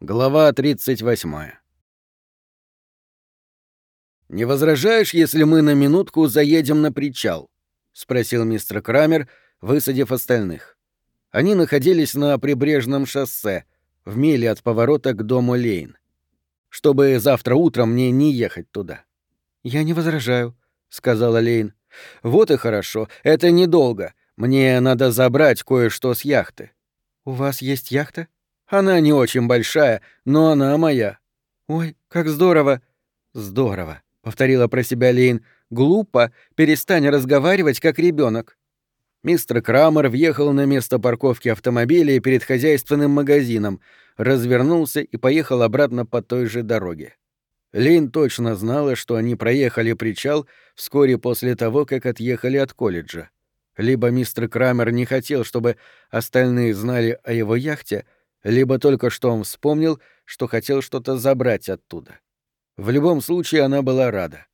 Глава 38. «Не возражаешь, если мы на минутку заедем на причал?» — спросил мистер Крамер, высадив остальных. Они находились на прибрежном шоссе, в миле от поворота к дому Лейн. «Чтобы завтра утром мне не ехать туда». «Я не возражаю», — сказала Лейн. «Вот и хорошо. Это недолго. Мне надо забрать кое-что с яхты». «У вас есть яхта?» Она не очень большая, но она моя. Ой, как здорово. Здорово, повторила про себя Лейн. Глупо, перестань разговаривать как ребенок. Мистер Крамер въехал на место парковки автомобиля перед хозяйственным магазином, развернулся и поехал обратно по той же дороге. Лейн точно знала, что они проехали причал вскоре после того, как отъехали от колледжа. Либо мистер Крамер не хотел, чтобы остальные знали о его яхте, либо только что он вспомнил, что хотел что-то забрать оттуда. В любом случае она была рада.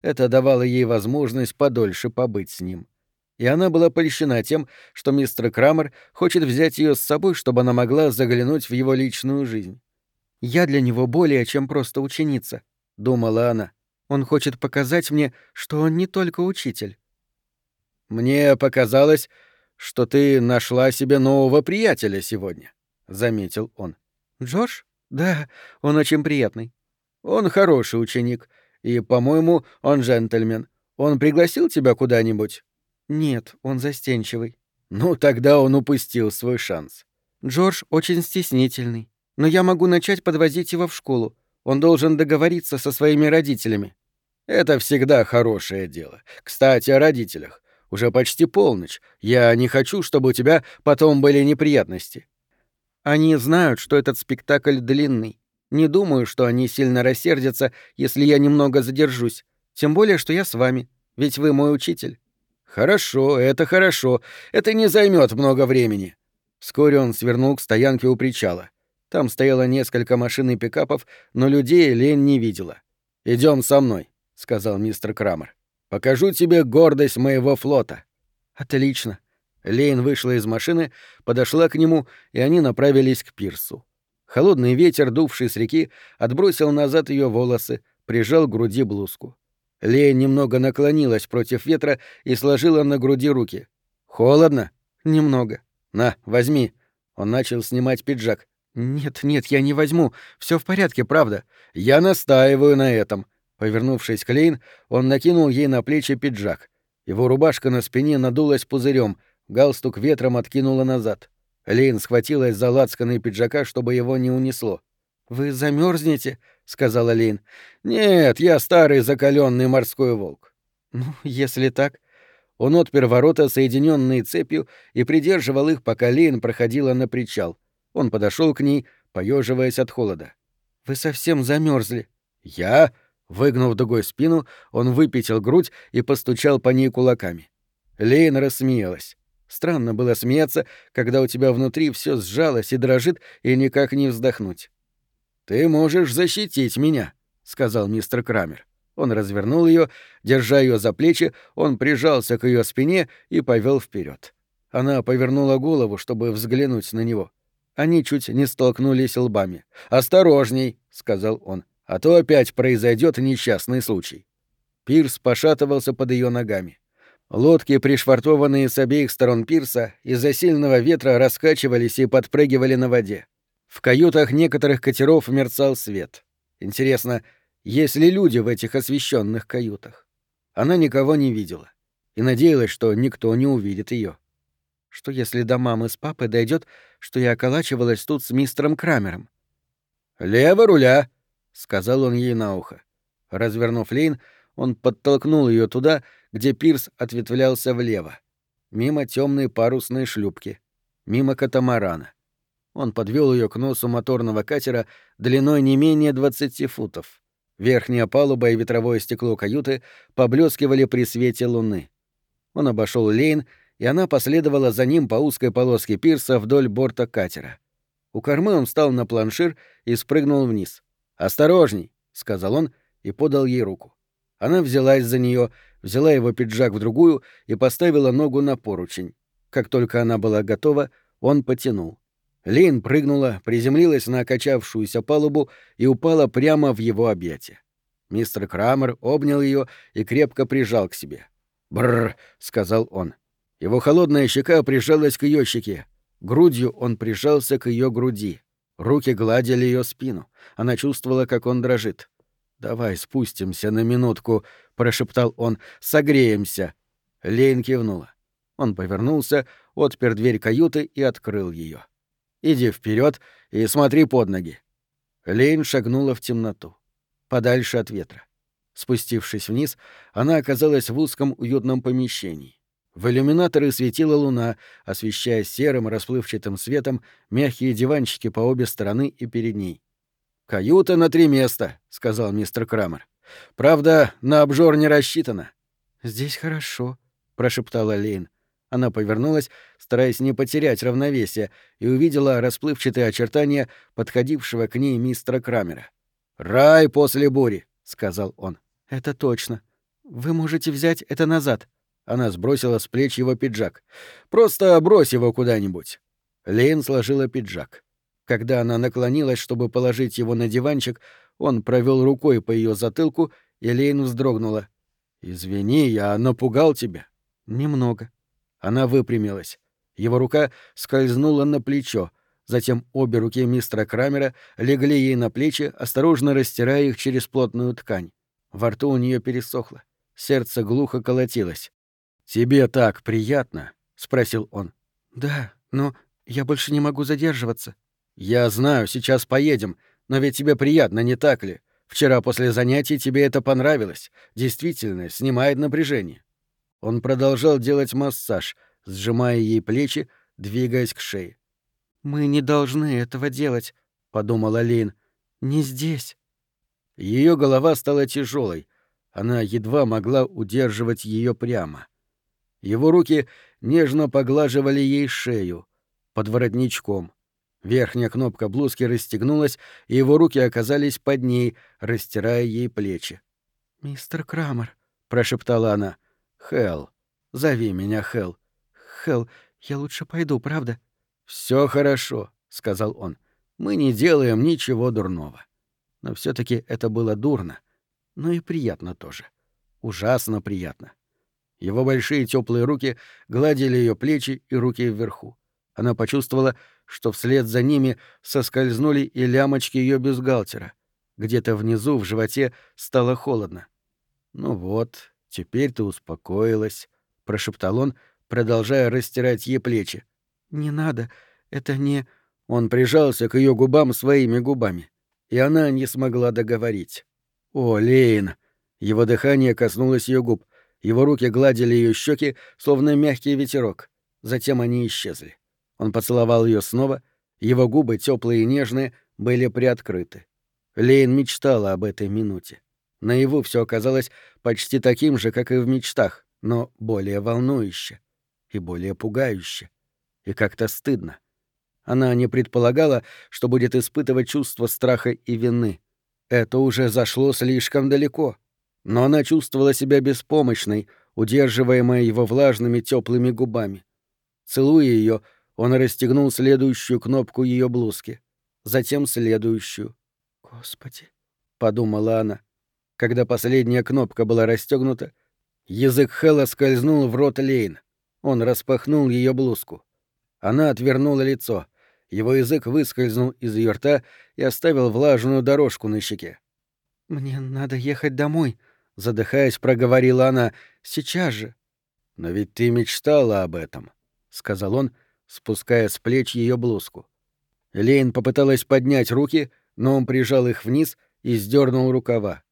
Это давало ей возможность подольше побыть с ним. И она была польщена тем, что мистер Крамер хочет взять ее с собой, чтобы она могла заглянуть в его личную жизнь. «Я для него более, чем просто ученица», — думала она. «Он хочет показать мне, что он не только учитель». «Мне показалось, что ты нашла себе нового приятеля сегодня», заметил он. Джордж? Да, он очень приятный. Он хороший ученик, и, по-моему, он джентльмен. Он пригласил тебя куда-нибудь? Нет, он застенчивый. Ну, тогда он упустил свой шанс. Джордж очень стеснительный, но я могу начать подвозить его в школу. Он должен договориться со своими родителями. Это всегда хорошее дело. Кстати, о родителях. Уже почти полночь. Я не хочу, чтобы у тебя потом были неприятности. Они знают, что этот спектакль длинный. Не думаю, что они сильно рассердятся, если я немного задержусь. Тем более, что я с вами, ведь вы мой учитель. Хорошо, это хорошо. Это не займет много времени. Вскоре он свернул к стоянке у причала. Там стояло несколько машин и пикапов, но людей Лен не видела. Идем со мной, сказал мистер Крамер. Покажу тебе гордость моего флота. Отлично. Лейн вышла из машины, подошла к нему, и они направились к пирсу. Холодный ветер, дувший с реки, отбросил назад ее волосы, прижал к груди блузку. Лейн немного наклонилась против ветра и сложила на груди руки. «Холодно?» «Немного». «На, возьми». Он начал снимать пиджак. «Нет, нет, я не возьму. Все в порядке, правда. Я настаиваю на этом». Повернувшись к Лейн, он накинул ей на плечи пиджак. Его рубашка на спине надулась пузырем, Галстук ветром откинула назад. Лейн схватилась за лацканы пиджака, чтобы его не унесло. «Вы замерзнете, сказала Лейн. «Нет, я старый закаленный морской волк». «Ну, если так...» Он отпер ворота, соединенные цепью, и придерживал их, пока Лейн проходила на причал. Он подошел к ней, поеживаясь от холода. «Вы совсем замерзли. «Я?» Выгнув дугой спину, он выпятил грудь и постучал по ней кулаками. Лейн рассмеялась. Странно было смеяться, когда у тебя внутри все сжалось и дрожит, и никак не вздохнуть. «Ты можешь защитить меня», — сказал мистер Крамер. Он развернул ее, держа ее за плечи, он прижался к ее спине и повел вперед. Она повернула голову, чтобы взглянуть на него. Они чуть не столкнулись лбами. «Осторожней», — сказал он, — «а то опять произойдет несчастный случай». Пирс пошатывался под ее ногами. Лодки, пришвартованные с обеих сторон пирса, из-за сильного ветра раскачивались и подпрыгивали на воде. В каютах некоторых катеров мерцал свет. Интересно, есть ли люди в этих освещенных каютах? Она никого не видела и надеялась, что никто не увидит ее. Что если до мамы с папой дойдет, что я околачивалась тут с мистером Крамером? «Лево руля!» — сказал он ей на ухо. Развернув лейн, он подтолкнул ее туда, где пирс ответвлялся влево. Мимо темной парусной шлюпки. Мимо катамарана. Он подвел ее к носу моторного катера длиной не менее 20 футов. Верхняя палуба и ветровое стекло каюты поблескивали при свете луны. Он обошел лейн, и она последовала за ним по узкой полоске пирса вдоль борта катера. У кормы он встал на планшир и спрыгнул вниз. «Осторожней!» — сказал он и подал ей руку. Она взялась за нее, взяла его пиджак в другую и поставила ногу на поручень. Как только она была готова, он потянул. Лейн прыгнула, приземлилась на окачавшуюся палубу и упала прямо в его объятия. Мистер Крамер обнял ее и крепко прижал к себе. «Бррр», — сказал он. Его холодная щека прижалась к ее щеке. Грудью он прижался к ее груди. Руки гладили ее спину. Она чувствовала, как он дрожит. «Давай спустимся на минутку», — прошептал он. «Согреемся». Лейн кивнула. Он повернулся, отпер дверь каюты и открыл ее. «Иди вперед и смотри под ноги». Лейн шагнула в темноту, подальше от ветра. Спустившись вниз, она оказалась в узком уютном помещении. В иллюминаторы светила луна, освещая серым расплывчатым светом мягкие диванчики по обе стороны и перед ней. «Каюта на три места», — сказал мистер Крамер. «Правда, на обжор не рассчитано». «Здесь хорошо», — прошептала Лейн. Она повернулась, стараясь не потерять равновесие, и увидела расплывчатые очертания подходившего к ней мистера Крамера. «Рай после бури», — сказал он. «Это точно. Вы можете взять это назад», она сбросила с плеч его пиджак. «Просто брось его куда-нибудь». Лейн сложила пиджак. Когда она наклонилась, чтобы положить его на диванчик, он провел рукой по ее затылку, и Лейн вздрогнула. «Извини, я напугал тебя». «Немного». Она выпрямилась. Его рука скользнула на плечо, затем обе руки мистера Крамера легли ей на плечи, осторожно растирая их через плотную ткань. Во рту у нее пересохло. Сердце глухо колотилось. «Тебе так приятно?» — спросил он. «Да, но я больше не могу задерживаться». «Я знаю, сейчас поедем, но ведь тебе приятно, не так ли? Вчера после занятий тебе это понравилось. Действительно, снимает напряжение». Он продолжал делать массаж, сжимая ей плечи, двигаясь к шее. «Мы не должны этого делать», — подумала Лин. «Не здесь». Ее голова стала тяжелой. Она едва могла удерживать ее прямо. Его руки нежно поглаживали ей шею, под воротничком. Верхняя кнопка блузки расстегнулась, и его руки оказались под ней, растирая ей плечи. «Мистер Крамер», — прошептала она. «Хелл. Зови меня Хелл. Хелл, я лучше пойду, правда?» Все хорошо», — сказал он. «Мы не делаем ничего дурного». Но все таки это было дурно, но и приятно тоже. Ужасно приятно. Его большие теплые руки гладили ее плечи и руки вверху. Она почувствовала, что вслед за ними соскользнули и лямочки ее бюстгальтера. Где-то внизу, в животе, стало холодно. «Ну вот, теперь ты успокоилась», — прошептал он, продолжая растирать ей плечи. «Не надо, это не...» Он прижался к ее губам своими губами, и она не смогла договорить. «О, Лейн!» Его дыхание коснулось ее губ. Его руки гладили ее щеки, словно мягкий ветерок. Затем они исчезли. Он поцеловал ее снова, его губы, теплые и нежные, были приоткрыты. Лейн мечтала об этой минуте. Наяву все оказалось почти таким же, как и в мечтах, но более волнующе и более пугающе. И как-то стыдно. Она не предполагала, что будет испытывать чувство страха и вины. Это уже зашло слишком далеко но она чувствовала себя беспомощной, удерживаемая его влажными теплыми губами. Целуя ее, он расстегнул следующую кнопку ее блузки, затем следующую. «Господи», — подумала она. Когда последняя кнопка была расстегнута, язык Хэлла скользнул в рот Лейн. Он распахнул ее блузку. Она отвернула лицо. Его язык выскользнул из ее рта и оставил влажную дорожку на щеке. «Мне надо ехать домой», — задыхаясь, проговорила она. «Сейчас же». «Но ведь ты мечтала об этом», — сказал он, спуская с плеч ее блузку. Лейн попыталась поднять руки, но он прижал их вниз и сдернул рукава.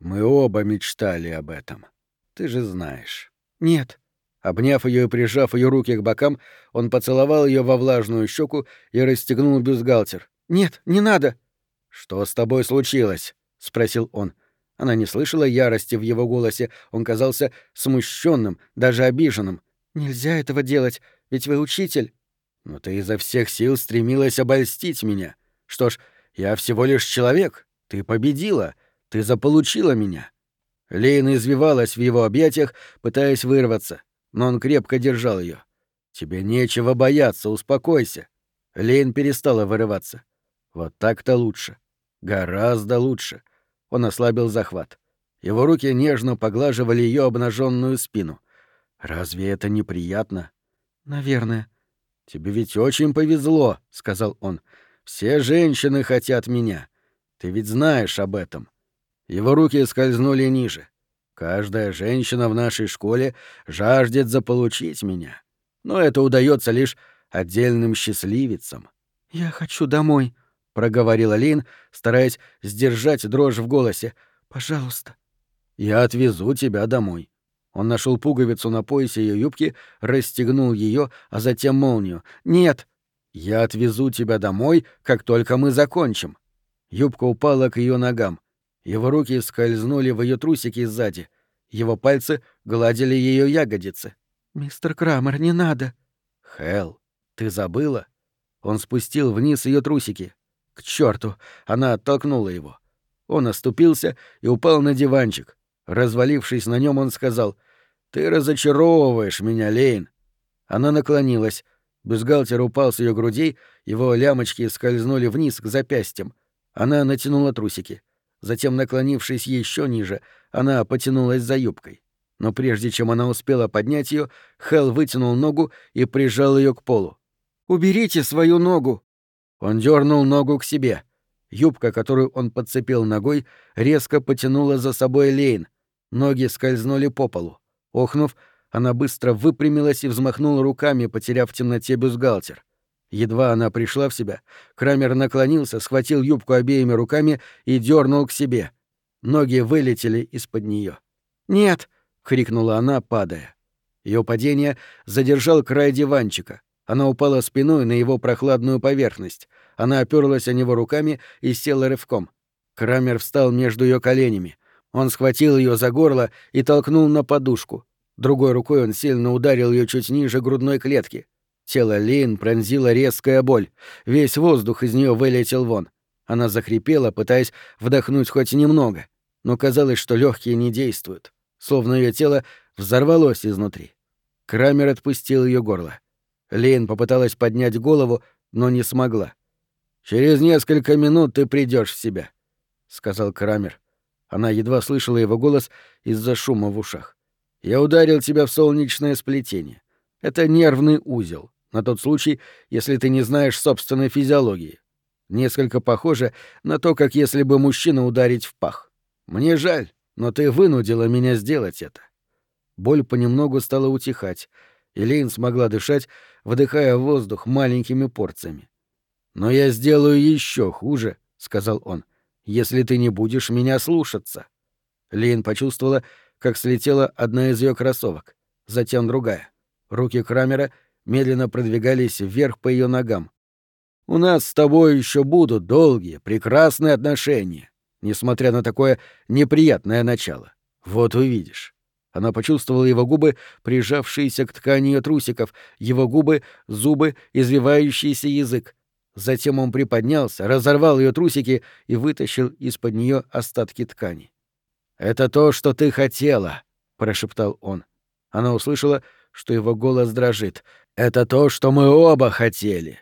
«Мы оба мечтали об этом. Ты же знаешь». «Нет». Обняв ее и прижав ее руки к бокам, он поцеловал ее во влажную щеку и расстегнул бюстгальтер. «Нет, не надо!» «Что с тобой случилось?» — спросил он. Она не слышала ярости в его голосе, он казался смущенным, даже обиженным. «Нельзя этого делать, ведь вы учитель». «Но ты изо всех сил стремилась обольстить меня. Что ж, я всего лишь человек. Ты победила. Ты заполучила меня». Лейна извивалась в его объятиях, пытаясь вырваться, но он крепко держал ее. «Тебе нечего бояться, успокойся». Лейн перестала вырываться. Вот так-то лучше. Гораздо лучше. Он ослабил захват. Его руки нежно поглаживали ее обнаженную спину. Разве это неприятно? Наверное. Тебе ведь очень повезло, сказал он. Все женщины хотят меня. Ты ведь знаешь об этом. Его руки скользнули ниже. Каждая женщина в нашей школе жаждет заполучить меня. Но это удается лишь отдельным счастливицам. Я хочу домой, проговорила Лин, стараясь сдержать дрожь в голосе. Пожалуйста. Я отвезу тебя домой. Он нашел пуговицу на поясе ее юбки, расстегнул ее, а затем молнию. Нет, я отвезу тебя домой, как только мы закончим. Юбка упала к ее ногам. Его руки скользнули в ее трусики сзади. Его пальцы гладили ее ягодицы. «Мистер Крамер, не надо!» «Хелл, ты забыла?» Он спустил вниз ее трусики. К черту! Она оттолкнула его. Он оступился и упал на диванчик. Развалившись на нем, он сказал, «Ты разочаровываешь меня, Лейн». Она наклонилась. Бюстгальтер упал с ее грудей, его лямочки скользнули вниз к запястьям. Она натянула трусики. Затем, наклонившись еще ниже, она потянулась за юбкой. Но прежде чем она успела поднять ее, Хел вытянул ногу и прижал ее к полу. «Уберите свою ногу!» Он дернул ногу к себе. Юбка, которую он подцепил ногой, резко потянула за собой Лейн. Ноги скользнули по полу. Охнув, она быстро выпрямилась и взмахнула руками, потеряв в темноте бюстгальтер. Едва она пришла в себя, Крамер наклонился, схватил юбку обеими руками и дернул к себе. Ноги вылетели из-под нее. «Нет!» — крикнула она, падая. Ее падение задержал край диванчика. Она упала спиной на его прохладную поверхность. Она оперлась о него руками и села рывком. Крамер встал между ее коленями. Он схватил ее за горло и толкнул на подушку. Другой рукой он сильно ударил ее чуть ниже грудной клетки. Тело Лин пронзила резкая боль. Весь воздух из нее вылетел вон. Она захрипела, пытаясь вдохнуть хоть немного, но казалось, что легкие не действуют, словно ее тело взорвалось изнутри. Крамер отпустил ее горло. Лин попыталась поднять голову, но не смогла. Через несколько минут ты придешь в себя, сказал Крамер. Она едва слышала его голос из-за шума в ушах. Я ударил тебя в солнечное сплетение. Это нервный узел на тот случай, если ты не знаешь собственной физиологии. Несколько похоже на то, как если бы мужчина ударить в пах. Мне жаль, но ты вынудила меня сделать это. Боль понемногу стала утихать, и Лейн смогла дышать, вдыхая воздух маленькими порциями. «Но я сделаю еще хуже», — сказал он, — «если ты не будешь меня слушаться». Лейн почувствовала, как слетела одна из ее кроссовок, затем другая. Руки Крамера — медленно продвигались вверх по ее ногам. «У нас с тобой еще будут долгие, прекрасные отношения, несмотря на такое неприятное начало. Вот увидишь». Она почувствовала его губы, прижавшиеся к ткани ее трусиков, его губы, зубы, извивающийся язык. Затем он приподнялся, разорвал ее трусики и вытащил из-под нее остатки ткани. «Это то, что ты хотела», — прошептал он. Она услышала, что его голос дрожит. Это то, что мы оба хотели.